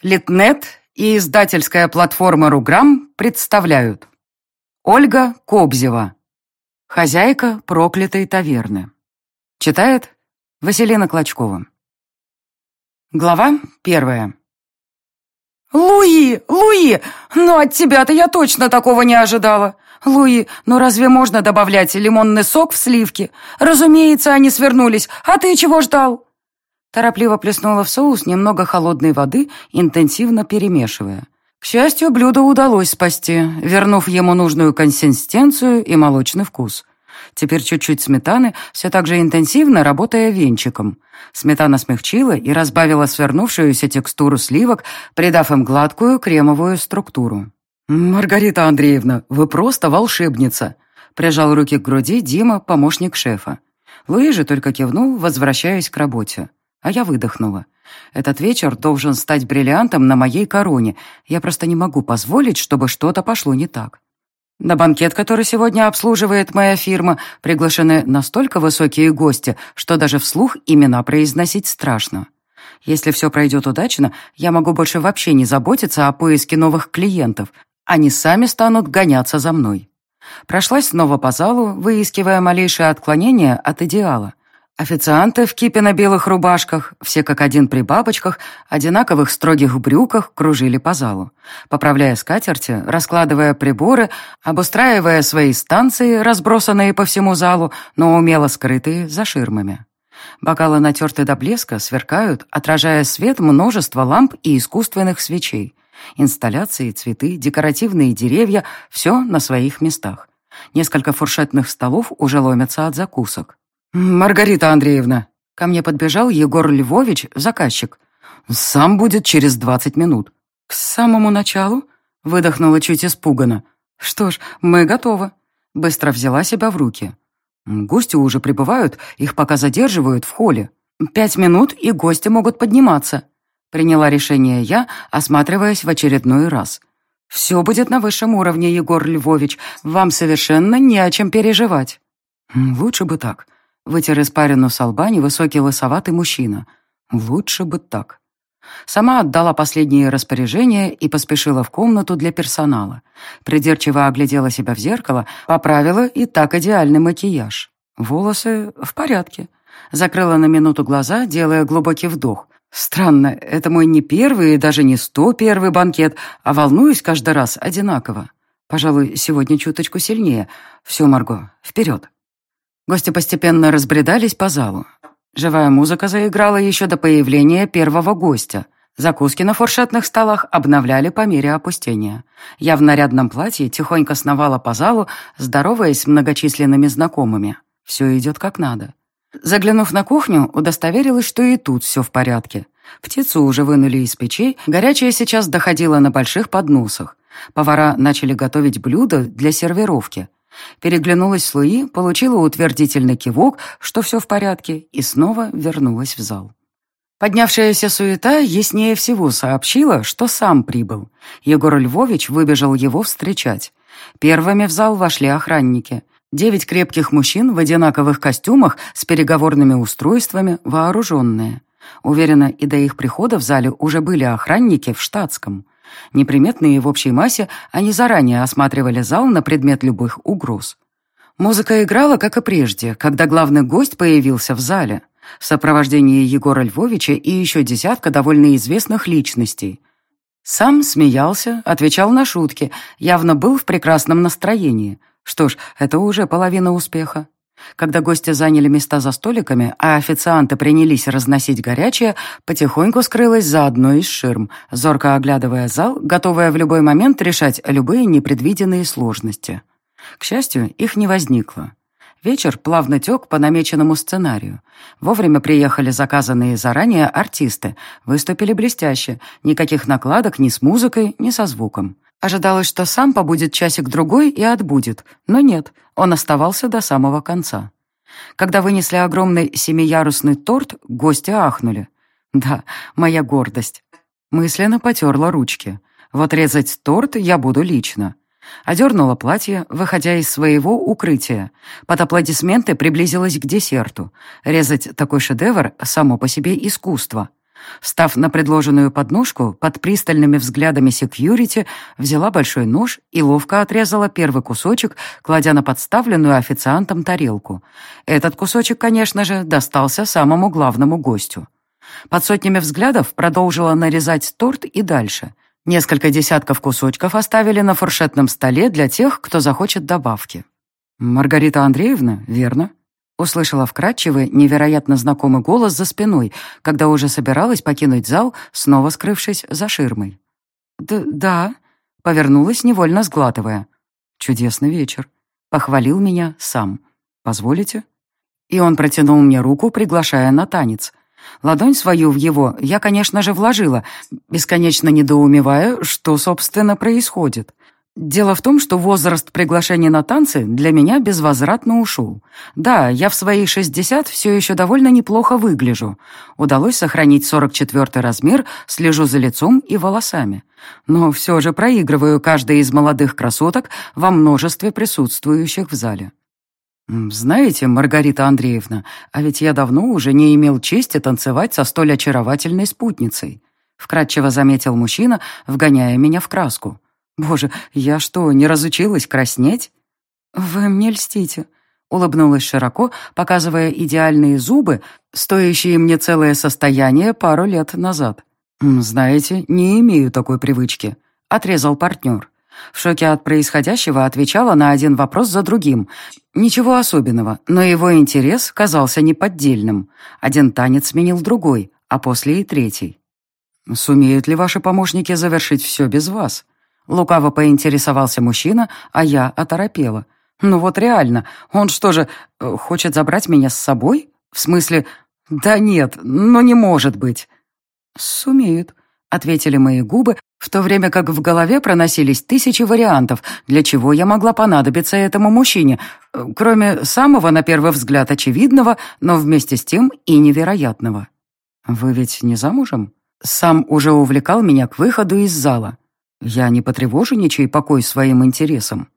Литнет и издательская платформа «Руграм» представляют Ольга Кобзева Хозяйка проклятой таверны Читает Василина Клочкова Глава первая «Луи! Луи! Ну от тебя-то я точно такого не ожидала! Луи, ну разве можно добавлять лимонный сок в сливки? Разумеется, они свернулись, а ты чего ждал?» Торопливо плеснула в соус немного холодной воды, интенсивно перемешивая. К счастью, блюдо удалось спасти, вернув ему нужную консистенцию и молочный вкус. Теперь чуть-чуть сметаны, все так же интенсивно работая венчиком. Сметана смягчила и разбавила свернувшуюся текстуру сливок, придав им гладкую кремовую структуру. «Маргарита Андреевна, вы просто волшебница!» Прижал руки к груди Дима, помощник шефа. Луи же только кивнул, возвращаясь к работе. А я выдохнула. Этот вечер должен стать бриллиантом на моей короне. Я просто не могу позволить, чтобы что-то пошло не так. На банкет, который сегодня обслуживает моя фирма, приглашены настолько высокие гости, что даже вслух имена произносить страшно. Если все пройдет удачно, я могу больше вообще не заботиться о поиске новых клиентов. Они сами станут гоняться за мной. Прошлась снова по залу, выискивая малейшее отклонение от идеала. Официанты в кипино-белых рубашках, все как один при бабочках, одинаковых строгих брюках, кружили по залу, поправляя скатерти, раскладывая приборы, обустраивая свои станции, разбросанные по всему залу, но умело скрытые за ширмами. Бокалы натерты до блеска, сверкают, отражая свет множества ламп и искусственных свечей. Инсталляции, цветы, декоративные деревья — все на своих местах. Несколько фуршетных столов уже ломятся от закусок. «Маргарита Андреевна!» Ко мне подбежал Егор Львович, заказчик. «Сам будет через двадцать минут». «К самому началу?» Выдохнула чуть испуганно. «Что ж, мы готовы». Быстро взяла себя в руки. Гости уже прибывают, их пока задерживают в холле. Пять минут, и гости могут подниматься. Приняла решение я, осматриваясь в очередной раз. «Все будет на высшем уровне, Егор Львович. Вам совершенно не о чем переживать». «Лучше бы так», Вытер испарину с лба невысокий лысоватый мужчина. Лучше бы так. Сама отдала последние распоряжения и поспешила в комнату для персонала. Придирчиво оглядела себя в зеркало, поправила и так идеальный макияж. Волосы в порядке. Закрыла на минуту глаза, делая глубокий вдох. Странно, это мой не первый и даже не сто первый банкет, а волнуюсь каждый раз одинаково. Пожалуй, сегодня чуточку сильнее. Все, Марго, вперед. Гости постепенно разбредались по залу. Живая музыка заиграла еще до появления первого гостя. Закуски на фуршетных столах обновляли по мере опустения. Я в нарядном платье тихонько сновала по залу, здороваясь с многочисленными знакомыми. Все идет как надо. Заглянув на кухню, удостоверилась, что и тут все в порядке. Птицу уже вынули из печей, горячее сейчас доходило на больших подносах. Повара начали готовить блюда для сервировки. Переглянулась с Луи, получила утвердительный кивок, что все в порядке, и снова вернулась в зал. Поднявшаяся суета яснее всего сообщила, что сам прибыл. Егор Львович выбежал его встречать. Первыми в зал вошли охранники. Девять крепких мужчин в одинаковых костюмах с переговорными устройствами, вооруженные. Уверена, и до их прихода в зале уже были охранники в штатском. Неприметные в общей массе, они заранее осматривали зал на предмет любых угроз. Музыка играла, как и прежде, когда главный гость появился в зале, в сопровождении Егора Львовича и еще десятка довольно известных личностей. Сам смеялся, отвечал на шутки, явно был в прекрасном настроении. Что ж, это уже половина успеха. Когда гости заняли места за столиками, а официанты принялись разносить горячее, потихоньку скрылась за одной из ширм, зорко оглядывая зал, готовая в любой момент решать любые непредвиденные сложности. К счастью, их не возникло. Вечер плавно тек по намеченному сценарию. Вовремя приехали заказанные заранее артисты, выступили блестяще, никаких накладок ни с музыкой, ни со звуком. Ожидалось, что сам побудет часик-другой и отбудет, но нет, он оставался до самого конца. Когда вынесли огромный семиярусный торт, гости ахнули. Да, моя гордость. Мысленно потерла ручки. Вот резать торт я буду лично. Одернула платье, выходя из своего укрытия. Под аплодисменты приблизилась к десерту. Резать такой шедевр — само по себе искусство. Став на предложенную подножку, под пристальными взглядами секьюрити, взяла большой нож и ловко отрезала первый кусочек, кладя на подставленную официантом тарелку. Этот кусочек, конечно же, достался самому главному гостю. Под сотнями взглядов продолжила нарезать торт и дальше. Несколько десятков кусочков оставили на фуршетном столе для тех, кто захочет добавки. «Маргарита Андреевна, верно?» Услышала вкрадчивый, невероятно знакомый голос за спиной, когда уже собиралась покинуть зал, снова скрывшись за ширмой. «Да, да», — повернулась, невольно сглатывая. «Чудесный вечер», — похвалил меня сам. «Позволите?» И он протянул мне руку, приглашая на танец. Ладонь свою в его я, конечно же, вложила, бесконечно недоумевая, что, собственно, происходит. Дело в том, что возраст приглашения на танцы для меня безвозвратно ушел. Да, я в свои 60 все еще довольно неплохо выгляжу. Удалось сохранить 44 размер, слежу за лицом и волосами. Но все же проигрываю каждой из молодых красоток во множестве присутствующих в зале. «Знаете, Маргарита Андреевна, а ведь я давно уже не имел чести танцевать со столь очаровательной спутницей», вкратчиво заметил мужчина, вгоняя меня в краску. «Боже, я что, не разучилась краснеть?» «Вы мне льстите», — улыбнулась широко, показывая идеальные зубы, стоящие мне целое состояние пару лет назад. «Знаете, не имею такой привычки», — отрезал партнер. В шоке от происходящего отвечала на один вопрос за другим. Ничего особенного, но его интерес казался неподдельным. Один танец сменил другой, а после и третий. «Сумеют ли ваши помощники завершить все без вас?» Лукаво поинтересовался мужчина, а я оторопела. «Ну вот реально, он что же, э, хочет забрать меня с собой? В смысле, да нет, ну не может быть». «Сумеют», — ответили мои губы, в то время как в голове проносились тысячи вариантов, для чего я могла понадобиться этому мужчине, э, кроме самого, на первый взгляд, очевидного, но вместе с тем и невероятного. «Вы ведь не замужем?» Сам уже увлекал меня к выходу из зала. Я не потревожу ничей покой своим интересом.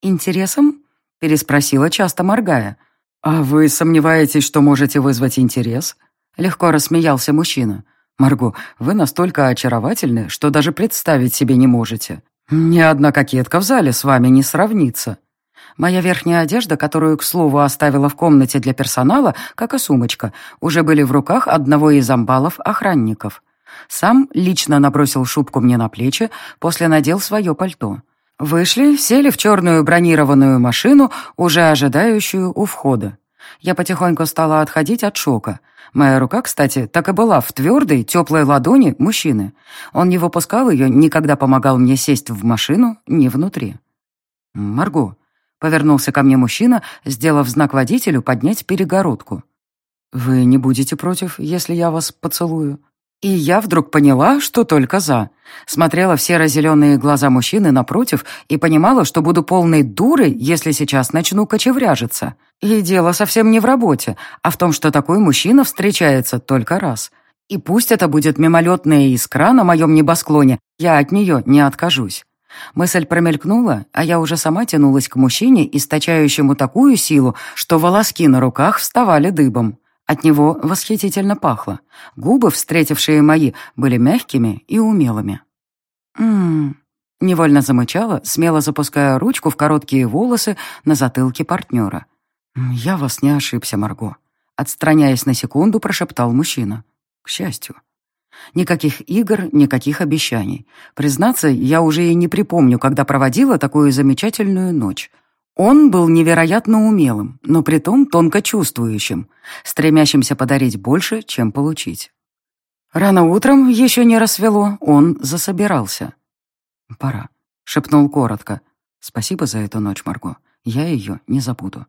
«Интересом?» — переспросила, часто моргая. «А вы сомневаетесь, что можете вызвать интерес?» Легко рассмеялся мужчина. «Марго, вы настолько очаровательны, что даже представить себе не можете. Ни одна кокетка в зале с вами не сравнится». Моя верхняя одежда, которую, к слову, оставила в комнате для персонала, как и сумочка, уже были в руках одного из амбалов-охранников. Сам лично набросил шубку мне на плечи, после надел свое пальто. Вышли, сели в черную бронированную машину, уже ожидающую у входа. Я потихоньку стала отходить от шока. Моя рука, кстати, так и была в твердой, теплой ладони мужчины. Он не выпускал ее, никогда помогал мне сесть в машину, ни внутри. «Марго», — повернулся ко мне мужчина, сделав знак водителю поднять перегородку. «Вы не будете против, если я вас поцелую?» И я вдруг поняла, что только за. Смотрела в серо-зеленые глаза мужчины напротив и понимала, что буду полной дурой, если сейчас начну кочевряжиться. И дело совсем не в работе, а в том, что такой мужчина встречается только раз. И пусть это будет мимолетная искра на моем небосклоне, я от нее не откажусь. Мысль промелькнула, а я уже сама тянулась к мужчине, источающему такую силу, что волоски на руках вставали дыбом. От него восхитительно пахло. Губы, встретившие мои, были мягкими и умелыми. «М-м-м», невольно замычала, смело запуская ручку в короткие волосы на затылке партнера. «Я вас не ошибся, Марго», — отстраняясь на секунду, прошептал мужчина. «К счастью». Никаких игр, никаких обещаний. Признаться, я уже и не припомню, когда проводила такую замечательную ночь. Он был невероятно умелым, но притом тонко чувствующим, стремящимся подарить больше, чем получить. Рано утром, еще не рассвело, он засобирался. «Пора», — шепнул коротко. «Спасибо за эту ночь, Марго. Я ее не забуду».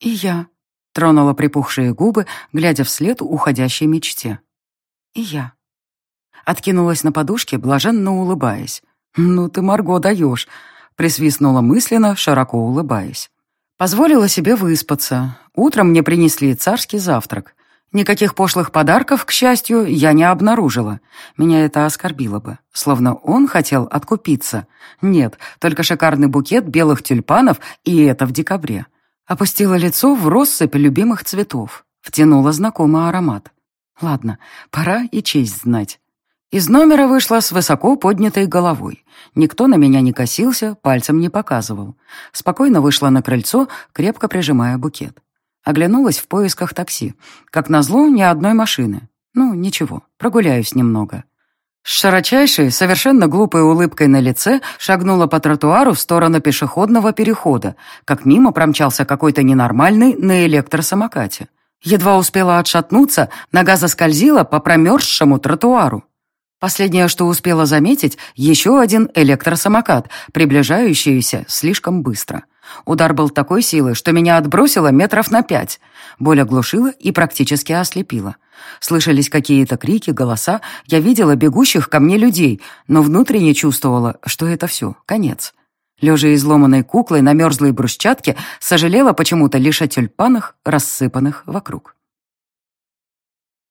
«И я», — тронула припухшие губы, глядя вслед уходящей мечте. «И я». Откинулась на подушке, блаженно улыбаясь. «Ну ты, Марго, даешь присвистнула мысленно, широко улыбаясь. Позволила себе выспаться. Утром мне принесли царский завтрак. Никаких пошлых подарков, к счастью, я не обнаружила. Меня это оскорбило бы. Словно он хотел откупиться. Нет, только шикарный букет белых тюльпанов, и это в декабре. Опустила лицо в россыпь любимых цветов. Втянула знакомый аромат. Ладно, пора и честь знать. Из номера вышла с высоко поднятой головой. Никто на меня не косился, пальцем не показывал. Спокойно вышла на крыльцо, крепко прижимая букет. Оглянулась в поисках такси. Как назло, ни одной машины. Ну, ничего, прогуляюсь немного. С широчайшей, совершенно глупой улыбкой на лице шагнула по тротуару в сторону пешеходного перехода, как мимо промчался какой-то ненормальный на электросамокате. Едва успела отшатнуться, нога заскользила по промерзшему тротуару. Последнее, что успела заметить, еще один электросамокат, приближающийся слишком быстро. Удар был такой силы, что меня отбросило метров на пять. Боль оглушила и практически ослепила. Слышались какие-то крики, голоса. Я видела бегущих ко мне людей, но внутренне чувствовала, что это все, конец. Лежа изломанной куклой на мерзлой брусчатке, сожалела почему-то лишь о тюльпанах, рассыпанных вокруг.